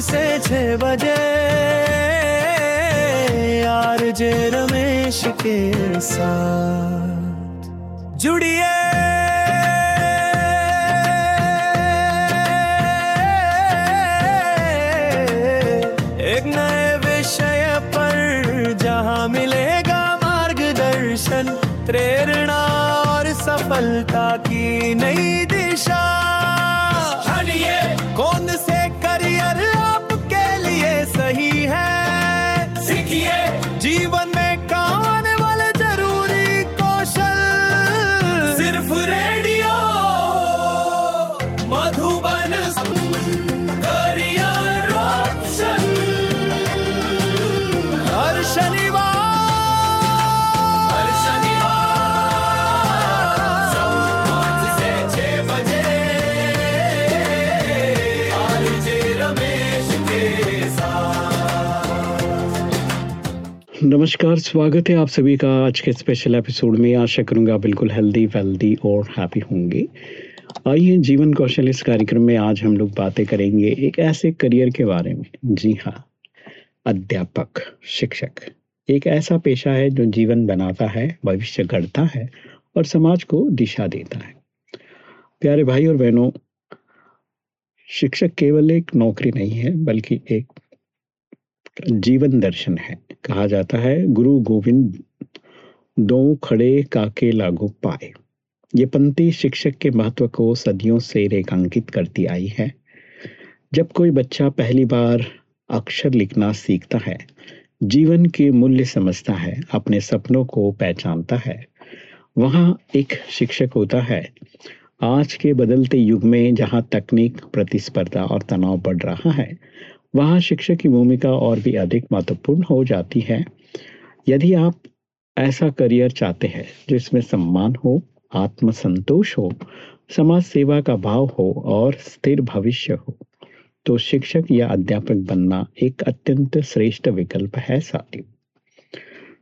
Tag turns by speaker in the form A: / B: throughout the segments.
A: से छह बजे यार जे रमेश के साथ। जुड़िए
B: नमस्कार, स्वागत है आप सभी का आज के स्पेशल एपिसोड में। आशा करूँगा बिल्कुल हेल्दी वेल्दी और हैप्पी होंगे। आइए जीवन कौशल इस कार्यक्रम में आज हम लोग बातें करेंगे एक ऐसे करियर के बारे में। जी हाँ अध्यापक, शिक्षक। एक ऐसा पेशा है जो जीवन बनाता है, भविष्य गढ़ता है और समाज को दिशा देता है। प्यारे भाई और बहनों, शिक्षक केवल एक नौकरी नहीं है, बल्कि एक जीवन दर्शन है। कहा जाता है, गुरु गोविंद दो खड़े काके लागू पाए। ये पंक्ति शिक्षक के महत्व को सदियों से रेखांकित करती आई है। जब कोई बच्चा पहली बार अक्षर लिखना सीखता है, जीवन के मूल्य समझता है, अपने सपनों को पहचानता है। वहाँ एक शिक्षक होता है, आज के बदलते युग में जहाँ तकनीक, प्रतिस्पर्धा और तनाव बढ़ रहा है वहाँ शिक्षक की भूमिका और भी अधिक महत्वपूर्ण हो जाती है। यदि आप ऐसा करियर चाहते हैं, जिसमें सम्मान हो, आत्मसंतोष हो, समाज सेवा का भाव हो और स्थिर भविष्य हो तो शिक्षक या अध्यापक बनना एक अत्यंत श्रेष्ठ विकल्प है साथियों।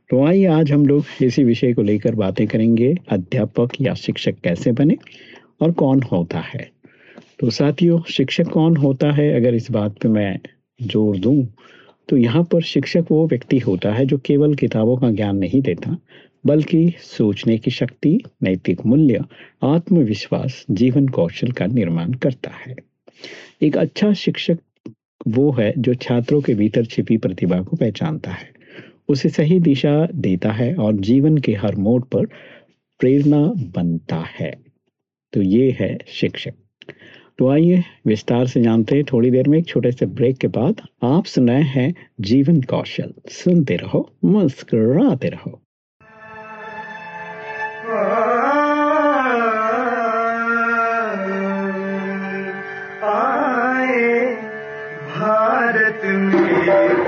B: तो आइए आज हम लोग इसी विषय को लेकर बातें करेंगे, अध्यापक या शिक्षक कैसे बने और कौन होता है। तो साथियों, शिक्षक कौन होता है? अगर इस बात पे मैं ज़ोर दूँ तो यहाँ पर शिक्षक वो व्यक्ति होता है जो केवल किताबों का ज्ञान नहीं देता, बल्कि सोचने की शक्ति, नैतिक मूल्य, आत्मविश्वास, जीवन कौशल का निर्माण करता है। एक अच्छा शिक्षक वो है जो छात्रों के भीतर छिपी प्रतिभा को पहचानता है। उसे सही दिशा देता है और जीवन के हर मोड़ पर प्रेरणा बनता है। तो ये है शिक्षक। तो आइए विस्तार से जानते हैं थोड़ी देर में एक छोटे से ब्रेक के बाद आप सुनाए हैं जीवन कौशल। सुनते रहो, मुस्कुराते रहो।
C: भारत में।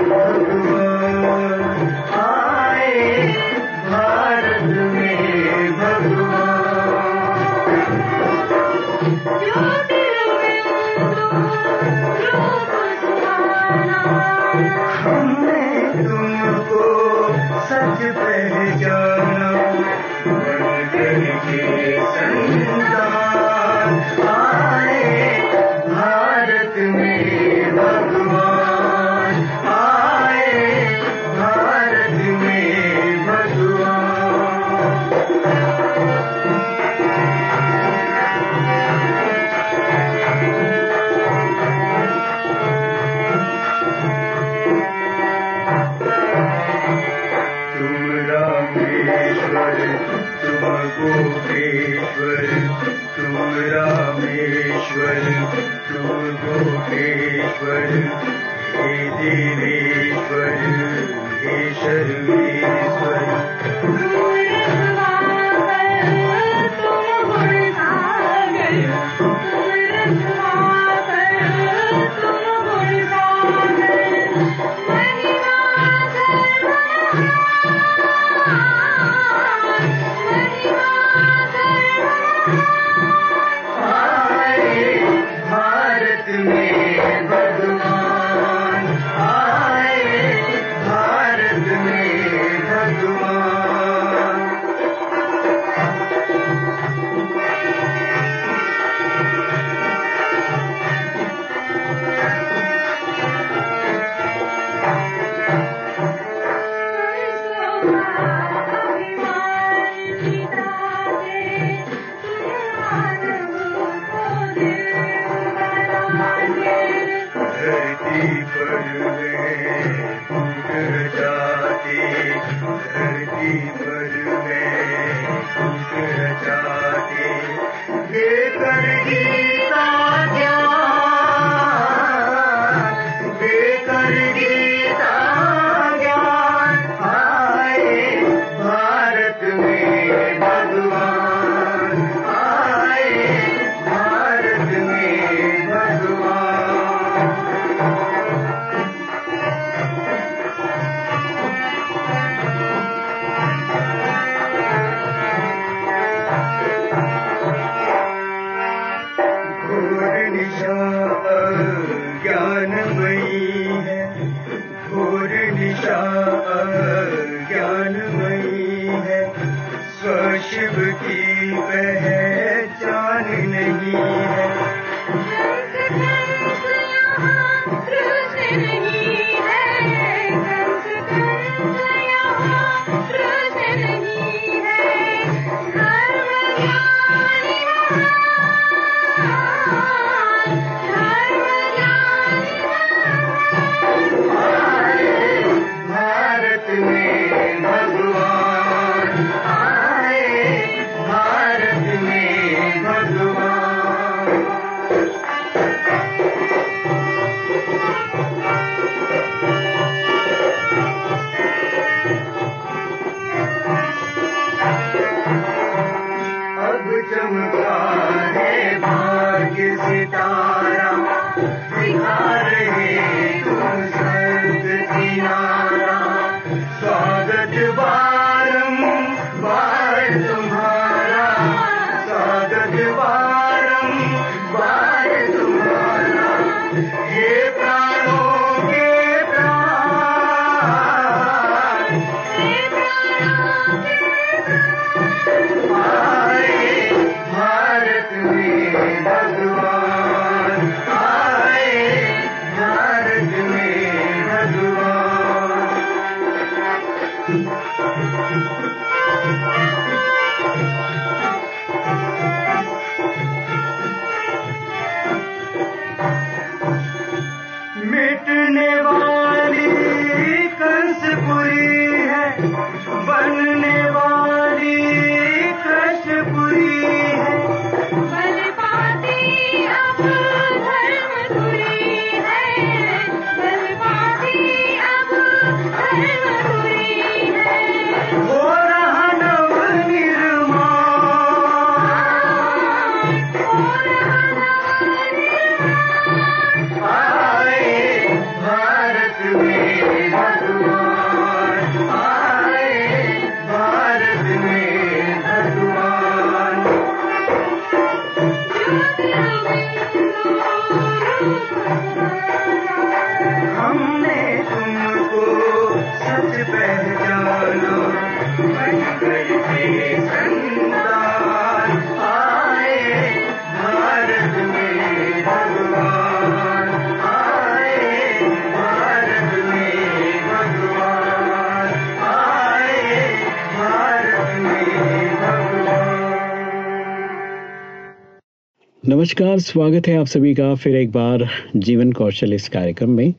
B: नमस्कार, स्वागत है आप सभी का फिर एक बार जीवन कौशल इस कार्यक्रम में।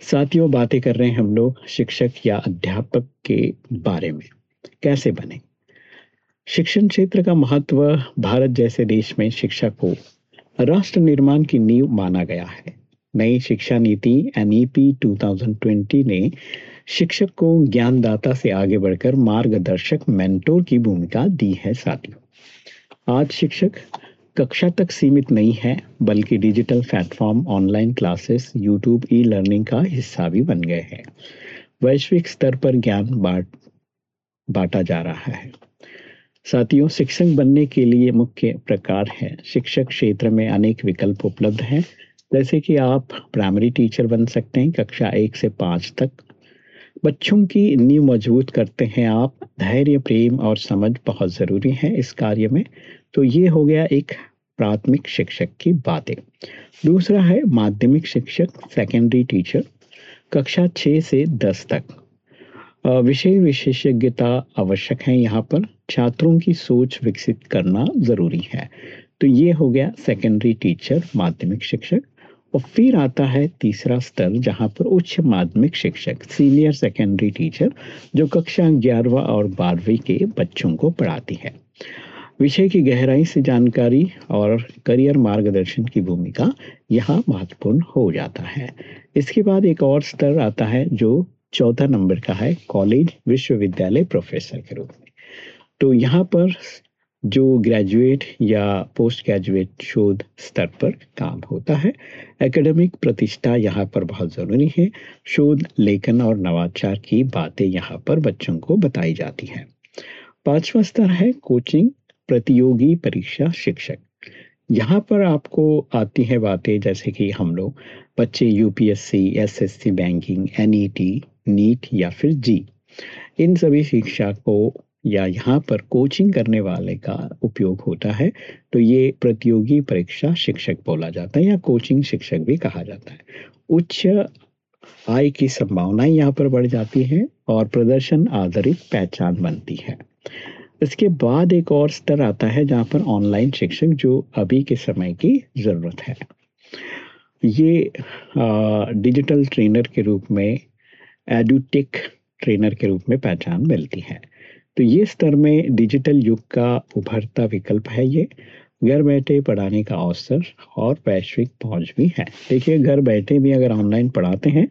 B: साथियों, बातें कर रहे हैं हम लोग शिक्षक या अध्यापक के बारे में। कैसे बने? शिक्षण क्षेत्र का महत्व भारत जैसे देश में शिक्षा को राष्ट्र निर्माण की नींव माना गया है। नई शिक्षा नीति एनईपी 2020 ने शिक्षक को ज्ञानदाता से आगे बढ़कर मार्गदर्शक, मेंटोर की भूमिका दी है, साथियों। आज शिक्षक कक्षा तक सीमित नहीं है, बल्कि digital platform online classes YouTube e learning का हिस्सा भी बन गए हैं। वैश्विक स्तर पर ज्ञान बांट, बांटा जा रहा है। साथियों, शिक्षक बनने के लिए मुख्य प्रकार है। शिक्षक क्षेत्र में अनेक विकल्प उपलब्ध हैं। जैसे कि आप प्राइमरी टीचर बन सकते हैं कक्षा एक से पाँच तक। बच्चों की नींव मज़बूत करते हैं आप। धैर्य, प्रेम और समझ बहुत ज़रूरी है। इस कार्य में तो ये हो गया एक प्राथमिक शिक्षक की बातें। दूसरा है माध्यमिक शिक्षक सेकेंडरी टीचर कक्षा छः से दस तक। विषय विशेषज्ञता आवश्यक है यहाँ पर। छात्रों की सोच विकसित करना ज़रूरी है। तो ये हो गया सेकेंडरी टीचर माध्यमिक शिक्षक। और फिर आता है तीसरा स्तर जहाँ पर उच्च माध्यमिक शिक्षक सीनियर सेकेंडरी टीचर जो कक्षा ग्यारहवा और बारहवीं के बच्चों को पढ़ाती है। विषय की गहराई से जानकारी और करियर मार्गदर्शन की भूमिका यहाँ महत्वपूर्ण हो जाता है। इसके बाद एक और स्तर आता है जो चौथा नंबर का है, कॉलेज विश्वविद्यालय प्रोफेसर के रूप में। तो यहाँ पर जो ग्रेजुएट या पोस्ट ग्रेजुएट शोध स्तर पर काम होता है, एकेडमिक प्रतिष्ठा यहाँ पर बहुत ज़रूरी है। शोध, लेखन और नवाचार की बातें यहाँ पर बच्चों को बताई जाती हैं। पांचवा स्तर है कोचिंग प्रतियोगी परीक्षा शिक्षक। यहाँ पर आपको आती है बातें जैसे कि हम लोग बच्चे UPSC SSC banking NET NEET या फिर जी इन सभी शिक्षा को या यहाँ पर कोचिंग करने वाले का उपयोग होता है तो ये प्रतियोगी परीक्षा शिक्षक बोला जाता है या कोचिंग शिक्षक भी कहा जाता है। उच्च आय की संभावनाएँ यहाँ पर बढ़ जाती है और प्रदर्शन आधारित पहचान बनती है। इसके बाद एक और स्तर आता है जहाँ पर ऑनलाइन शिक्षक जो अभी के समय की ज़रूरत है। ये डिजिटल ट्रेनर के रूप में एडुटेक ट्रेनर के रूप में पहचान मिलती है। तो ये स्तर में डिजिटल युग का उभरता विकल्प है ये। घर बैठे पढ़ाने का अवसर और वैश्विक पहुँच भी है। देखिए, घर बैठे भी अगर ऑनलाइन पढ़ाते हैं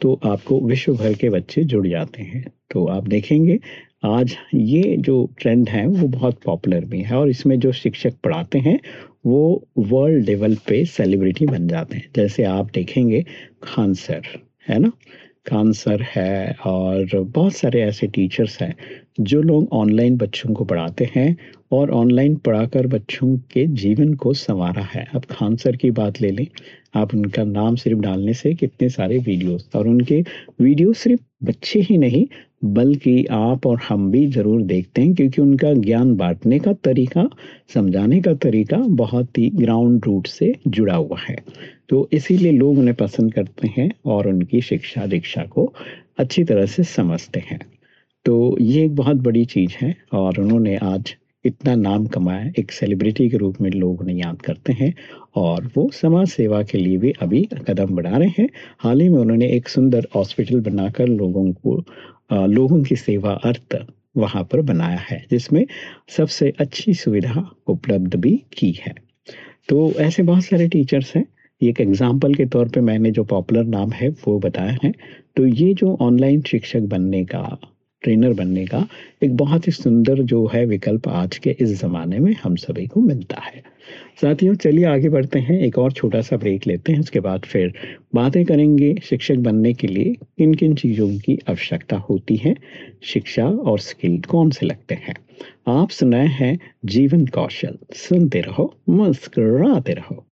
B: तो आपको विश्व भर के बच्चे जुड़ जाते हैं। तो आप देखेंगे आज ये जो ट्रेंड है, वो बहुत पॉपुलर भी है और इसमें जो शिक्षक पढ़ाते हैं, वो वर्ल्ड लेवल पे सेलिब्रिटी बन जाते हैं। जैसे आप देखेंगे खान सर, है ना? खान सर है और बहुत सारे ऐसे टीचर्स हैं जो लोग ऑनलाइन बच्चों को पढ़ाते हैं और ऑनलाइन पढ़ाकर बच्चों के जीवन को संवारा है। अब खान सर की बात ले लें, आप उनका नाम सिर्फ़ डालने से कितने सारे वीडियोस और उनके वीडियो सिर्फ़ बच्चे ही नहीं बल्कि आप और हम भी ज़रूर देखते हैं, क्योंकि उनका ज्ञान बांटने का तरीका, समझाने का तरीका बहुत ही ग्राउंड रूट से जुड़ा हुआ है। तो इसीलिए लोग उन्हें पसंद करते हैं और उनकी शिक्षा दीक्षा को अच्छी तरह से समझते हैं। तो ये एक बहुत बड़ी चीज़ है और उन्होंने आज इतना नाम कमाया, एक सेलिब्रिटी के रूप में लोग उन्हें याद करते हैं और वो समाज सेवा के लिए भी अभी कदम बढ़ा रहे हैं। हाल ही में उन्होंने एक सुंदर हॉस्पिटल बनाकर लोगों को लोगों की सेवा अर्थ वहाँ पर बनाया है, जिसमें सबसे अच्छी सुविधा उपलब्ध भी की है। तो ऐसे बहुत सारे टीचर्स हैं। एक एग्ज़ाम्पल के तौर पे मैंने जो पॉपुलर नाम है वो बताया है। तो ये जो ऑनलाइन शिक्षक बनने का ट्रेनर बनने का एक बहुत ही सुंदर जो है विकल्प आज के इस ज़माने में हम सभी को मिलता है। साथियों, चलिए आगे बढ़ते हैं, एक और छोटा सा ब्रेक लेते हैं, उसके बाद फिर बातें करेंगे शिक्षक बनने के लिए किन किन चीज़ों की आवश्यकता होती है, शिक्षा और स्किल कौन से लगते हैं। आप सुनाए हैं जीवन कौशल, सुनते रहो, मुस्कुराते रहो।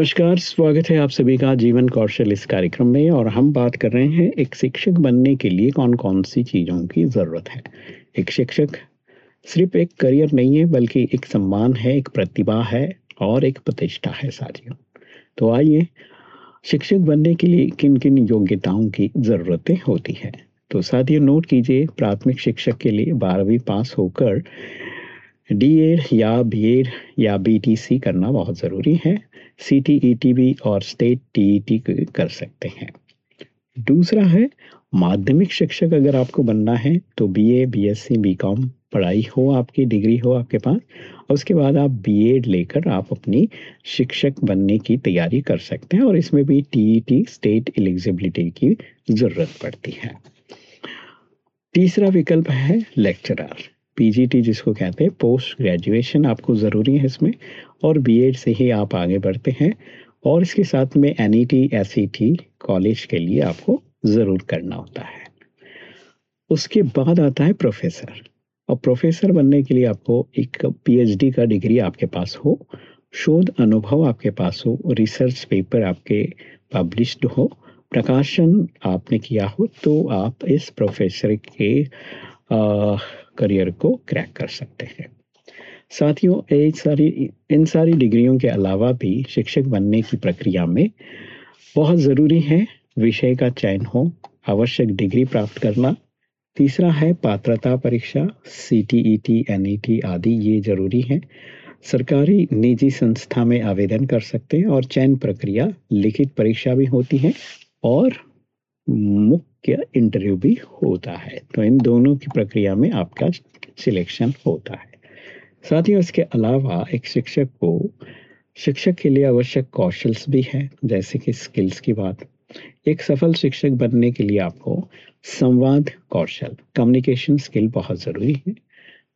B: नमस्कार, स्वागत है आप सभी का जीवन कौशल इस कार्यक्रम में और हम बात कर रहे हैं एक शिक्षक बनने के लिए कौन कौन सी चीज़ों की ज़रूरत है। एक शिक्षक सिर्फ़ एक करियर नहीं है, बल्कि एक सम्मान है, एक प्रतिभा है और एक प्रतिष्ठा है साथियों। तो आइए, शिक्षक बनने के लिए किन किन योग्यताओं की ज़रूरतें होती है? तो साथियों, नोट कीजिए, प्राथमिक शिक्षक के लिए बारहवीं पास होकर डी एड या बी एड या बी टी सी करना बहुत ज़रूरी है। C T E T B और स्टेट टी ई टी कर सकते हैं। दूसरा है, माध्यमिक शिक्षक अगर आपको बनना है तो B A B S C B com पढ़ाई हो आपकी, डिग्री हो आपके पास और उसके बाद आप बी एड लेकर आप अपनी शिक्षक बनने की तैयारी कर सकते हैं और इसमें भी T E T state eligibility की ज़रूरत पड़ती है। तीसरा विकल्प है लेक्चरर पीजीटी जिसको कहते हैं पोस्ट ग्रेजुएशन आपको ज़रूरी है इसमें, और बीएड से ही आप आगे बढ़ते हैं, और इसके साथ में एन ई कॉलेज के लिए आपको ज़रूर करना होता है। उसके बाद आता है प्रोफेसर और प्रोफेसर बनने के लिए आपको एक पीएचडी का डिग्री आपके पास हो, शोध अनुभव आपके पास हो रिसर्च पेपर आपके पब्लिश्ड हो, प्रकाशन आपने किया हो तो आप इस प्रोफेसर के करियर को क्रैक कर सकते हैं। साथियों सारी, इन सारी डिग्रियों के अलावा भी शिक्षक बनने की प्रक्रिया में बहुत ज़रूरी है। विषय का चयन हो, आवश्यक डिग्री प्राप्त करना, तीसरा है पात्रता परीक्षा C T E T N E T आदि ये ज़रूरी है। सरकारी निजी संस्था में आवेदन कर सकते हैं और चयन प्रक्रिया, लिखित परीक्षा भी होती है और मुख्य इंटरव्यू भी होता है। तो इन दोनों की प्रक्रिया में आपका सिलेक्शन होता है। साथ ही उसके अलावा एक शिक्षक को शिक्षक के लिए आवश्यक कौशल्स भी हैं, जैसे कि स्किल्स की बात। एक सफल शिक्षक बनने के लिए आपको संवाद कौशल कम्युनिकेशन स्किल बहुत ज़रूरी है।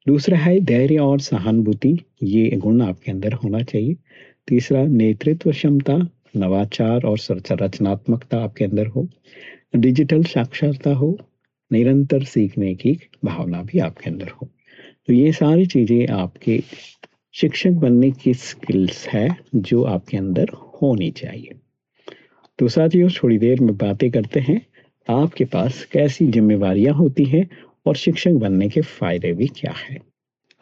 B: दूसरा है धैर्य और सहानुभूति, ये गुण आपके अंदर होना चाहिए। तीसरा नेतृत्व क्षमता, नवाचार और रचनात्मकता आपके अंदर हो। डिजिटल साक्षरता हो, निरंतर सीखने की भावना भी आपके अंदर हो। तो ये सारी चीज़ें आपके शिक्षक बनने की स्किल्स है जो आपके अंदर होनी चाहिए। तो साथियों, थोड़ी देर में बातें करते हैं। आपके पास कैसी जिम्मेवारियाँ होती हैं और शिक्षक बनने के फ़ायदे भी क्या है?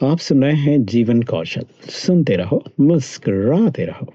B: आप सुन रहे हैं जीवन कौशल। सुनते रहो, मुस्कुराते रहो।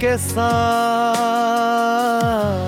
A: के साथ।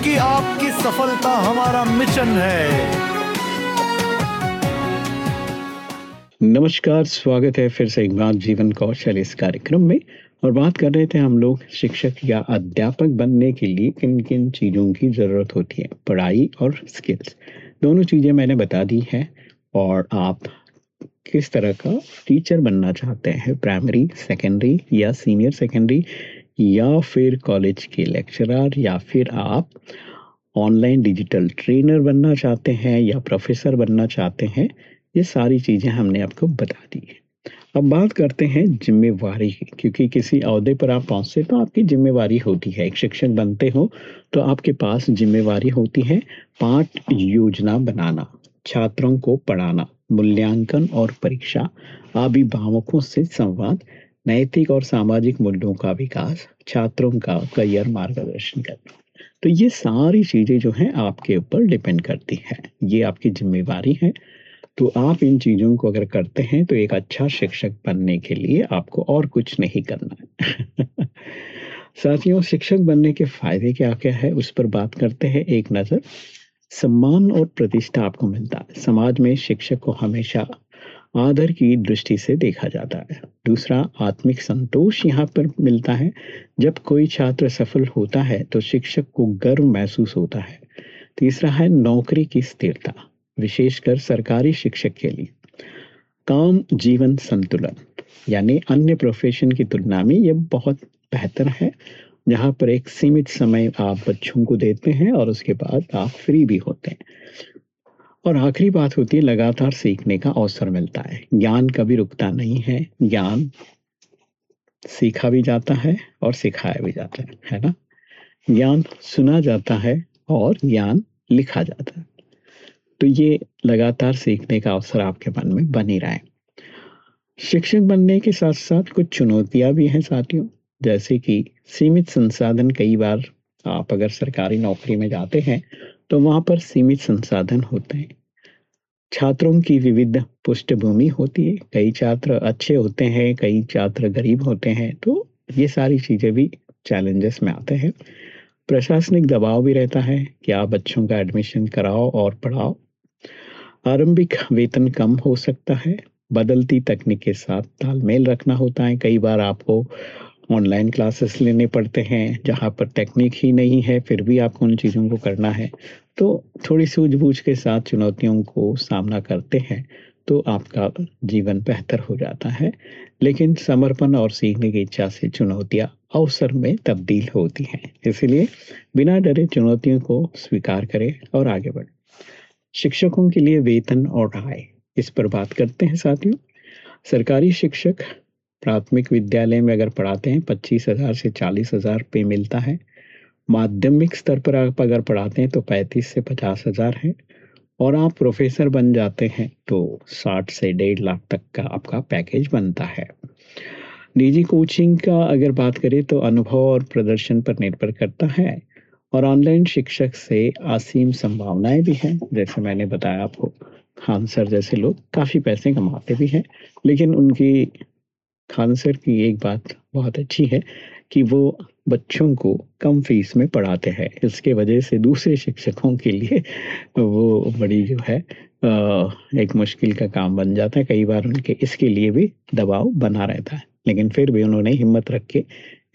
A: क्योंकि आपकी सफलता हमारा मिशन है।
B: नमस्कार, स्वागत है फिर से एक बार जीवन कौशल इस कार्यक्रम में। और बात कर रहे थे हम लोग शिक्षक या अध्यापक बनने के लिए किन किन चीज़ों की ज़रूरत होती है, पढ़ाई और स्किल्स दोनों चीज़ें मैंने बता दी हैं और आप किस तरह का टीचर बनना चाहते हैं प्राइमरी सेकेंडरी या सीनियर सेकेंडरी या फिर कॉलेज के लेक्चरर या फिर आप ऑनलाइन डिजिटल ट्रेनर बनना चाहते हैं या प्रोफेसर बनना चाहते हैं, ये सारी चीज़ें हमने आपको बता दी है। अब बात करते हैं जिम्मेवारी क्योंकि किसी अहदे पर आप पहुँचते तो आपकी जिम्मेवारी होती है। एक शिक्षक बनते हो तो आपके पास जिम्मेवारी होती है पाठ योजना बनाना, छात्रों को पढ़ाना, मूल्यांकन और परीक्षा, अभिभावकों से संवाद नैतिक और सामाजिक मूल्यों का विकास, छात्रों का करियर मार्गदर्शन करना। तो ये सारी चीज़ें जो हैं आपके ऊपर डिपेंड करती हैं। ये आपकी जिम्मेवारी है। तो आप इन चीज़ों को अगर करते हैं तो एक अच्छा शिक्षक बनने के लिए आपको और कुछ नहीं करना है। साथियों, शिक्षक बनने के फ़ायदे क्या क्या है उस पर बात करते हैं। एक नज़र, सम्मान और प्रतिष्ठा आपको मिलता है। समाज में शिक्षक को हमेशा आदर की दृष्टि से देखा जाता है। दूसरा, आत्मिक संतोष यहाँ पर मिलता है। जब कोई छात्र सफल होता है तो शिक्षक को गर्व महसूस होता है। तीसरा है, नौकरी की स्थिरता, विशेषकर सरकारी शिक्षक के लिए। काम, जीवन संतुलन, यानी अन्य प्रोफेशन की तुलना में यह बहुत बेहतर है। जहाँ पर एक सीमित समय आप बच्चों को देते हैं और उसके बाद आप फ्री भी होते हैं। और आखिरी बात होती है, लगातार सीखने का अवसर मिलता है। ज्ञान कभी रुकता नहीं है। ज्ञान सीखा भी जाता है और सिखाया भी जाता है है ना? ज्ञान सुना जाता है और ज्ञान लिखा जाता है। तो ये लगातार सीखने का अवसर आपके मन में बनी रहा है। शिक्षक बनने के साथ साथ कुछ चुनौतियाँ भी हैं साथियों। जैसे कि सीमित संसाधन कई बार आप अगर सरकारी नौकरी में जाते हैं तो वहाँ पर सीमित संसाधन होते हैं। छात्रों की विविध पृष्ठभूमि होती है। कई छात्र अच्छे होते हैं, कई छात्र गरीब होते हैं तो ये सारी चीज़ें भी चैलेंजेस में आते हैं। प्रशासनिक दबाव भी रहता है कि आप बच्चों का एडमिशन कराओ और पढ़ाओ। आरंभिक वेतन कम हो सकता है। बदलती तकनीक के साथ तालमेल रखना होता है। कई बार आपको ऑनलाइन क्लासेस लेने पड़ते हैं, जहाँ पर टेक्निक ही नहीं है, फिर भी आपको उन चीज़ों को करना है। तो थोड़ी सूझबूझ के साथ चुनौतियों को सामना करते हैं तो आपका जीवन बेहतर हो जाता है। लेकिन समर्पण और सीखने की इच्छा से चुनौतियाँ अवसर में तब्दील होती हैं। इसलिए बिना डरे चुनौतियों को स्वीकार करें और आगे बढ़ें। शिक्षकों के लिए वेतन और आय, इस पर बात करते हैं साथियों। सरकारी शिक्षक प्राथमिक विद्यालय में अगर पढ़ाते हैं, पच्चीस हज़ार से चालीस हज़ार पे मिलता है। माध्यमिक स्तर पर आप अगर पढ़ाते हैं तो पैंतीस से पचास हज़ार है। और आप प्रोफेसर बन जाते हैं तो साठ से डेढ़ लाख तक का आपका पैकेज बनता है। निजी कोचिंग का अगर बात करें तो अनुभव और प्रदर्शन पर निर्भर करता है। और ऑनलाइन शिक्षक से असीम संभावनाएँ भी हैं, जैसे मैंने बताया आपको। खान सर जैसे लोग काफ़ी पैसे कमाते भी हैं, लेकिन उनकी खान सर की एक बात बहुत अच्छी है कि वो बच्चों को कम फ़ीस में पढ़ाते हैं। इसके वजह से दूसरे शिक्षकों के लिए वो बड़ी जो है एक मुश्किल का काम बन जाता है। कई बार उनके इसके लिए भी दबाव बना रहता है। लेकिन फिर भी उन्होंने हिम्मत रख के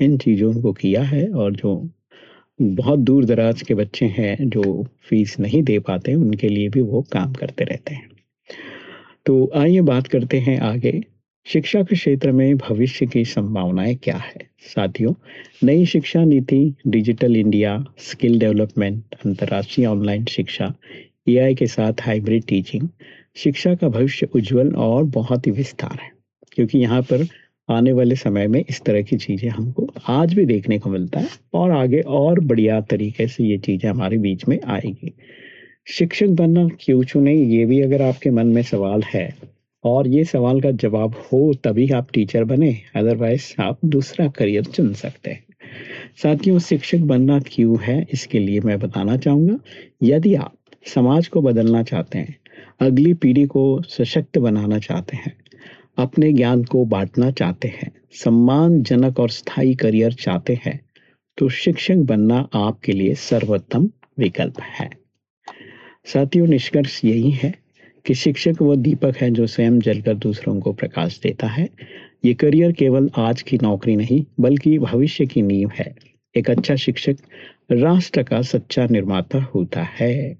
B: इन चीज़ों को किया है और जो बहुत दूर दराज के बच्चे हैं जो फ़ीस नहीं दे पाते, उनके लिए भी वो काम करते रहते हैं। तो आइए बात करते हैं आगे। शिक्षा के क्षेत्र में भविष्य की संभावनाएँ क्या है? साथियों, नई शिक्षा नीति, डिजिटल इंडिया, स्किल डेवलपमेंट, अंतर्राष्ट्रीय ऑनलाइन शिक्षा, एआई के साथ हाइब्रिड टीचिंग, शिक्षा का भविष्य उज्जवल और बहुत ही विस्तार है। क्योंकि यहाँ पर आने वाले समय में इस तरह की चीज़ें हमको आज भी देखने को मिलता है और आगे और बढ़िया तरीके से ये चीज़ें हमारे बीच में आएगी। शिक्षक बनना क्यों चुने, ये भी अगर आपके मन में सवाल है और ये सवाल का जवाब हो तभी आप टीचर बने अदरवाइज़ आप दूसरा करियर चुन सकते हैं। साथियों, शिक्षक बनना क्यों है, इसके लिए मैं बताना चाहूँगा। यदि आप समाज को बदलना चाहते हैं, अगली पीढ़ी को सशक्त बनाना चाहते हैं, अपने ज्ञान को बांटना चाहते हैं, सम्मानजनक और स्थायी करियर चाहते हैं तो शिक्षक बनना आपके लिए सर्वोत्तम विकल्प है। साथियों, निष्कर्ष यही है कि शिक्षक वो दीपक है जो स्वयं जलकर दूसरों को प्रकाश देता है। ये करियर केवल आज की नौकरी नहीं, बल्कि भविष्य की नींव है। एक अच्छा शिक्षक राष्ट्र का सच्चा निर्माता होता है।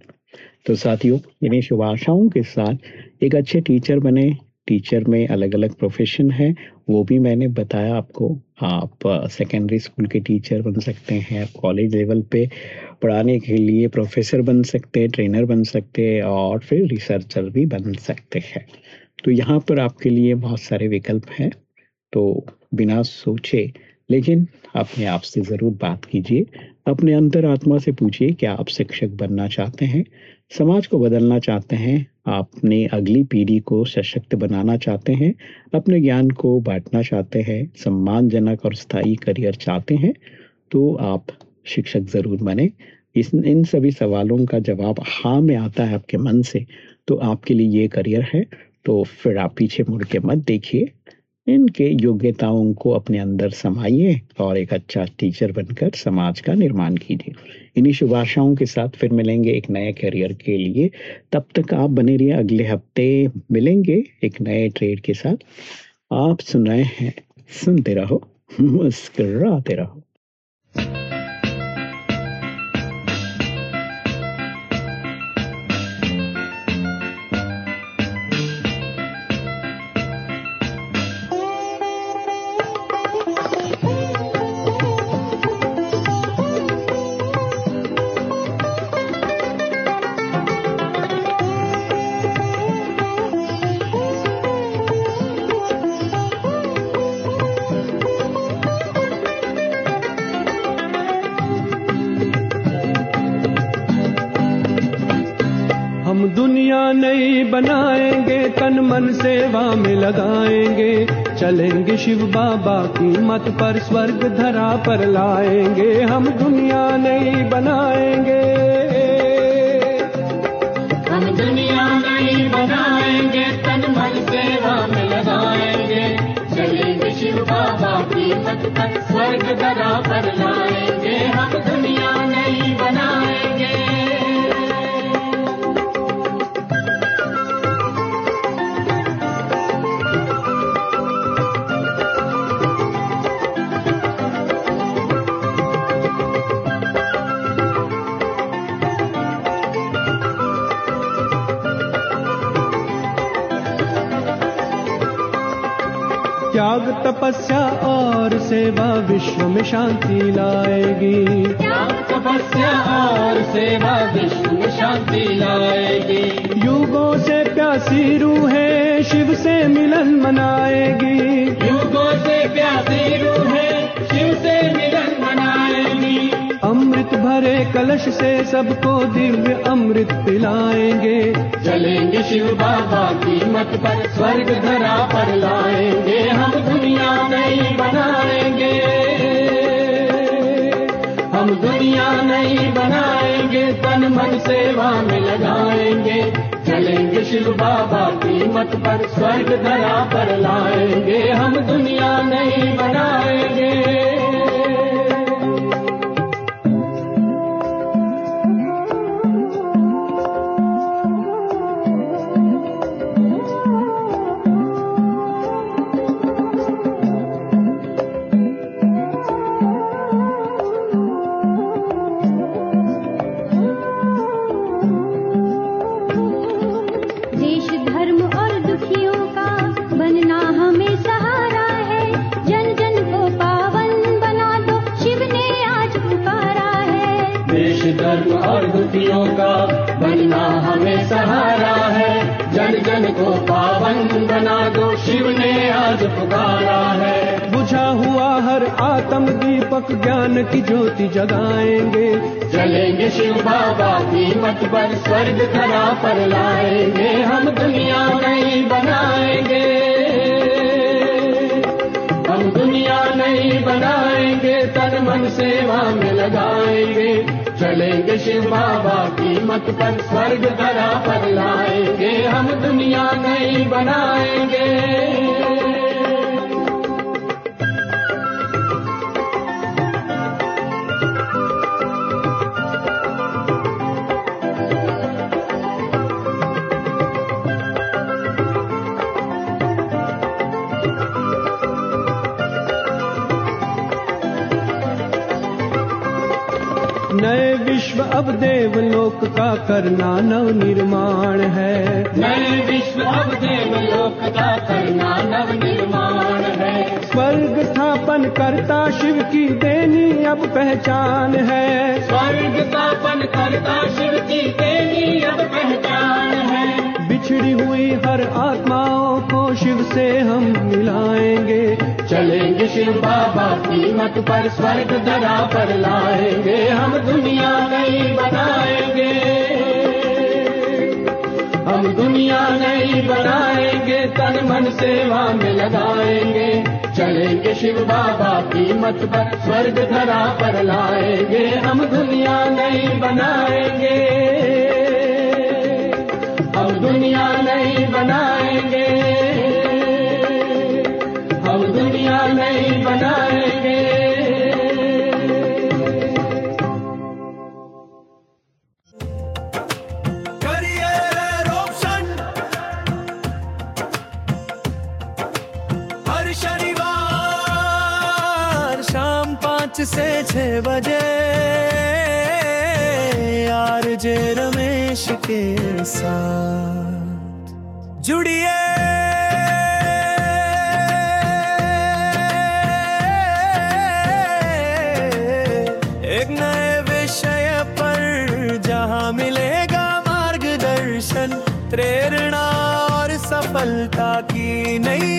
B: तो साथियों, इन्हीं शुभ आशाओं के साथ एक अच्छे टीचर बने। टीचर में अलग अलग प्रोफेशन है। वो भी मैंने बताया आपको। आप सेकेंडरी स्कूल के टीचर बन सकते हैं। कॉलेज लेवल पे पढ़ाने के लिए प्रोफेसर बन सकते हैं ट्रेनर बन सकते हैं और फिर रिसर्चर भी बन सकते हैं। तो यहाँ पर आपके लिए बहुत सारे विकल्प हैं। तो बिना सोचे, लेकिन अपने आप से ज़रूर बात कीजिए। अपने अंतर आत्मा से पूछिए क्या आप शिक्षक बनना चाहते हैं, समाज को बदलना चाहते हैं आपने अगली पीढ़ी को सशक्त बनाना चाहते हैं, अपने ज्ञान को बांटना चाहते हैं, सम्मानजनक और स्थायी करियर चाहते हैं तो आप शिक्षक ज़रूर बने। इस, इन सभी सवालों का जवाब हाँ में आता है आपके मन से तो आपके लिए ये करियर है तो फिर आप पीछे मुड़ के मत देखिए। इनके योग्यताओं को अपने अंदर समाइए और एक अच्छा टीचर बनकर समाज का निर्माण कीजिए। इन्हीं शुभ आशाओं के साथ फिर मिलेंगे एक नए करियर के लिए। तब तक आप बने रहिए, अगले हफ़्ते मिलेंगे एक नए ट्रेड के साथ। आप सुन रहे हैं, सुनते रहो, मुस्कराते रहो।
C: चलेंगे शिव बाबा की मत पर स्वर्ग धरा पर लाएँगे, हम दुनिया नहीं बनाएँगे।
D: हम दुनिया नहीं बनाएँगे, तन मन सेवा में लगाएँगे। चलेंगे शिव बाबा की मत पर स्वर्ग धरा पर लाएँगे, हम दुनिया नहीं बनाएँगे।
C: तपस्या और सेवा विश्व में शांति लाएगी।
D: त्याग तपस्या और सेवा विश्व में शांति लाएगी।
C: युगों से प्यासी रूहें शिव से मिलन मनाएगी।
D: युगों से प्यासी रूहें शिव से मिलन मनाएगी।
C: अमृत भरे कलश से सबको दिव्य अमृत पिलाएँगे।
D: चलेंगे शिव बाबा की मत पर, स्वर्ग धरा पर लाएँगे। हम दुनिया नहीं बनाएँगे।
C: हम
D: दुनिया नहीं बनाएँगे, तन मन सेवा में लगाएँगे। चलेंगे शिव बाबा की मत पर, स्वर्ग धरा पर लाएँगे। हम दुनिया नहीं बनाएँगे।
C: नए विश्व अब देवलोक का करना नव निर्माण है।
D: नए विश्व अब देवलोक का करना नव निर्माण है।
C: स्वर्ग स्थापन करता शिव की देनी अब पहचान है।
D: स्वर्ग स्थापन करता शिव की देनी अब पहचान
C: बिछड़ी हुई हर आत्माओं को शिव से हम मिलाएँगे।
D: चलेंगे शिव बाबा की मत पर स्वर्ग धरा पर लाएँगे। हम दुनिया नहीं बनाएँगे। हम दुनिया नहीं बनाएँगे, तन मन सेवा में लगाएँगे। चलेंगे शिव बाबा की मत पर स्वर्ग धरा पर लाएँगे। हम दुनिया नहीं बनाएँगे। दुनिया नहीं बनाएँगे। हम दुनिया नहीं बनाएँगे।
A: शनिवार शाम पाँच से छह बजे आर जे रमेश के साथ। जुड़िए। एक नए विषय पर जहाँ मिलेगा मार्गदर्शन प्रेरणा और सफलता की नई